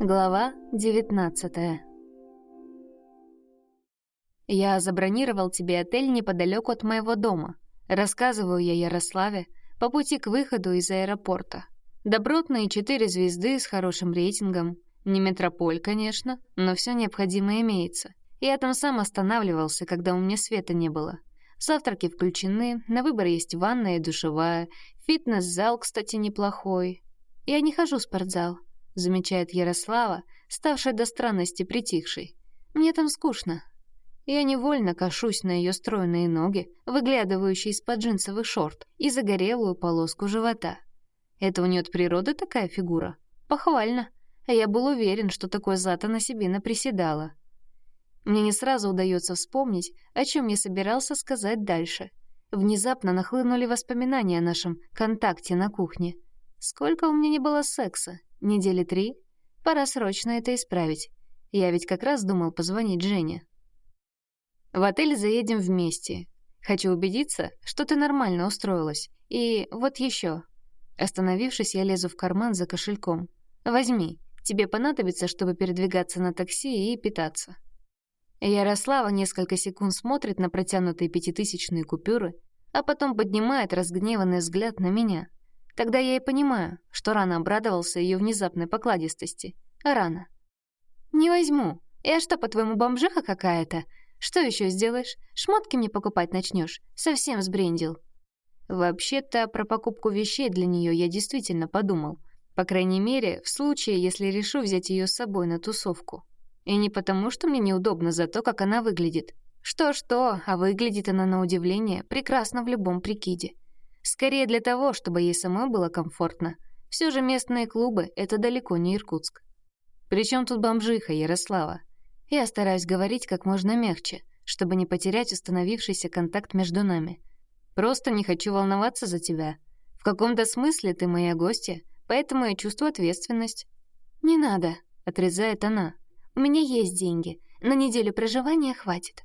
Глава 19 Я забронировал тебе отель неподалеку от моего дома. Рассказываю я Ярославе по пути к выходу из аэропорта. Добротные четыре звезды с хорошим рейтингом. Не метрополь, конечно, но все необходимое имеется. Я там сам останавливался, когда у меня света не было. Завтраки включены, на выбор есть ванная и душевая. Фитнес-зал, кстати, неплохой. Я не хожу в спортзал замечает Ярослава, ставшая до странности притихшей. Мне там скучно. Я невольно кашусь на ее стройные ноги, выглядывающие из-под джинсовых шорт, и загорелую полоску живота. Это у нее от природы такая фигура? Похвально. А я был уверен, что такой зад она себе наприседала. Мне не сразу удается вспомнить, о чем я собирался сказать дальше. Внезапно нахлынули воспоминания о нашем контакте на кухне. Сколько у меня не было секса, Недели три? Пора срочно это исправить. Я ведь как раз думал позвонить Жене. В отель заедем вместе. Хочу убедиться, что ты нормально устроилась. И вот еще. Остановившись, я лезу в карман за кошельком. Возьми. Тебе понадобится, чтобы передвигаться на такси и питаться. Ярослава несколько секунд смотрит на протянутые пятитысячные купюры, а потом поднимает разгневанный взгляд на меня — Тогда я и понимаю, что рано обрадовался ее внезапной покладистости. Рано. «Не возьму. Я что, по-твоему, бомжиха какая-то? Что еще сделаешь? Шмотки мне покупать начнешь? Совсем сбрендил». Вообще-то, про покупку вещей для нее я действительно подумал. По крайней мере, в случае, если решу взять ее с собой на тусовку. И не потому, что мне неудобно за то, как она выглядит. Что-что, а выглядит она, на удивление, прекрасно в любом прикиде. Скорее для того, чтобы ей самой было комфортно. Все же местные клубы — это далеко не Иркутск. Причем тут бомжиха Ярослава? Я стараюсь говорить как можно мягче, чтобы не потерять установившийся контакт между нами. Просто не хочу волноваться за тебя. В каком-то смысле ты моя гостья, поэтому я чувствую ответственность. «Не надо», — отрезает она. «У меня есть деньги. На неделю проживания хватит.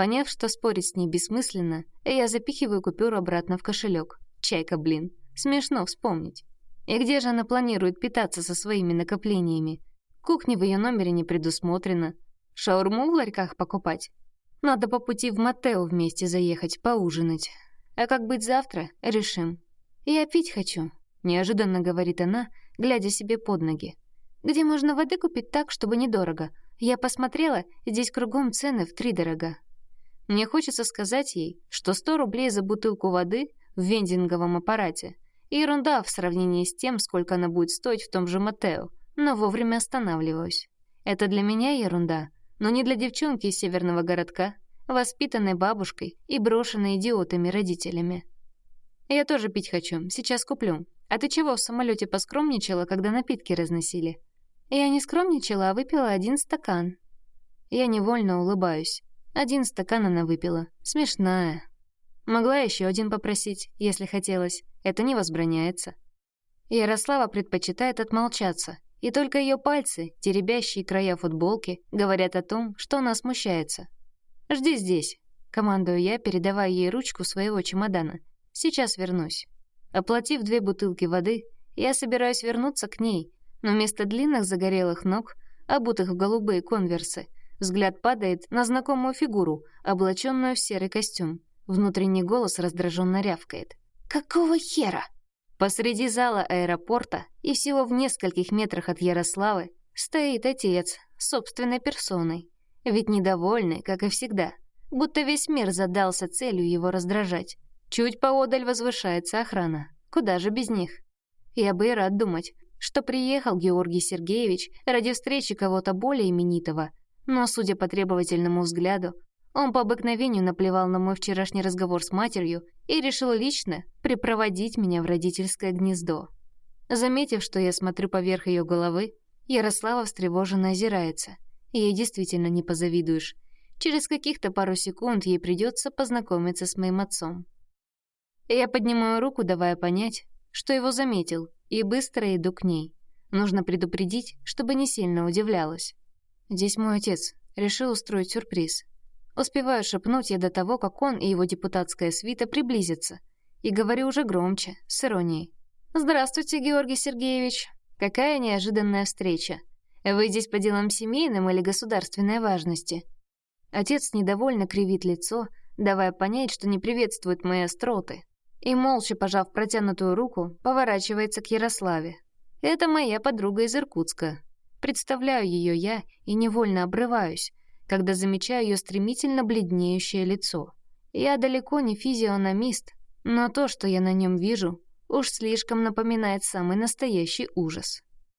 Поняв, что спорить с ней бессмысленно, я запихиваю купюру обратно в кошелек. Чайка, блин. Смешно вспомнить. И где же она планирует питаться со своими накоплениями? Кухни в ее номере не предусмотрено. Шаурму в ларьках покупать? Надо по пути в Матео вместе заехать, поужинать. А как быть завтра, решим. Я пить хочу, неожиданно говорит она, глядя себе под ноги. Где можно воды купить так, чтобы недорого? Я посмотрела, здесь кругом цены в три дорога. Мне хочется сказать ей, что 100 рублей за бутылку воды в вендинговом аппарате — ерунда в сравнении с тем, сколько она будет стоить в том же Матео, но вовремя останавливаюсь. Это для меня ерунда, но не для девчонки из северного городка, воспитанной бабушкой и брошенной идиотами родителями. Я тоже пить хочу, сейчас куплю. А ты чего в самолете поскромничала, когда напитки разносили? Я не скромничала, а выпила один стакан. Я невольно улыбаюсь. Один стакан она выпила. Смешная. Могла еще один попросить, если хотелось. Это не возбраняется. Ярослава предпочитает отмолчаться, и только ее пальцы, теребящие края футболки, говорят о том, что она смущается. «Жди здесь», — командую я, передавая ей ручку своего чемодана. «Сейчас вернусь». Оплатив две бутылки воды, я собираюсь вернуться к ней, но вместо длинных загорелых ног, обутых в голубые конверсы, Взгляд падает на знакомую фигуру, облаченную в серый костюм. Внутренний голос раздраженно рявкает. «Какого хера?» Посреди зала аэропорта и всего в нескольких метрах от Ярославы стоит отец, собственной персоной. Ведь недовольный, как и всегда, будто весь мир задался целью его раздражать. Чуть поодаль возвышается охрана. Куда же без них? Я бы и рад думать, что приехал Георгий Сергеевич ради встречи кого-то более именитого, но, судя по требовательному взгляду, он по обыкновению наплевал на мой вчерашний разговор с матерью и решил лично припроводить меня в родительское гнездо. Заметив, что я смотрю поверх ее головы, Ярослава встревоженно озирается. Ей действительно не позавидуешь. Через каких-то пару секунд ей придется познакомиться с моим отцом. Я поднимаю руку, давая понять, что его заметил, и быстро иду к ней. Нужно предупредить, чтобы не сильно удивлялась. Здесь мой отец. Решил устроить сюрприз. Успеваю шепнуть я до того, как он и его депутатская свита приблизятся. И говорю уже громче, с иронией. «Здравствуйте, Георгий Сергеевич. Какая неожиданная встреча. Вы здесь по делам семейным или государственной важности?» Отец недовольно кривит лицо, давая понять, что не приветствует мои остроты. И, молча пожав протянутую руку, поворачивается к Ярославе. «Это моя подруга из Иркутска. Представляю ее я и невольно обрываюсь, когда замечаю ее стремительно бледнеющее лицо. Я далеко не физиономист, но то, что я на нем вижу, уж слишком напоминает самый настоящий ужас.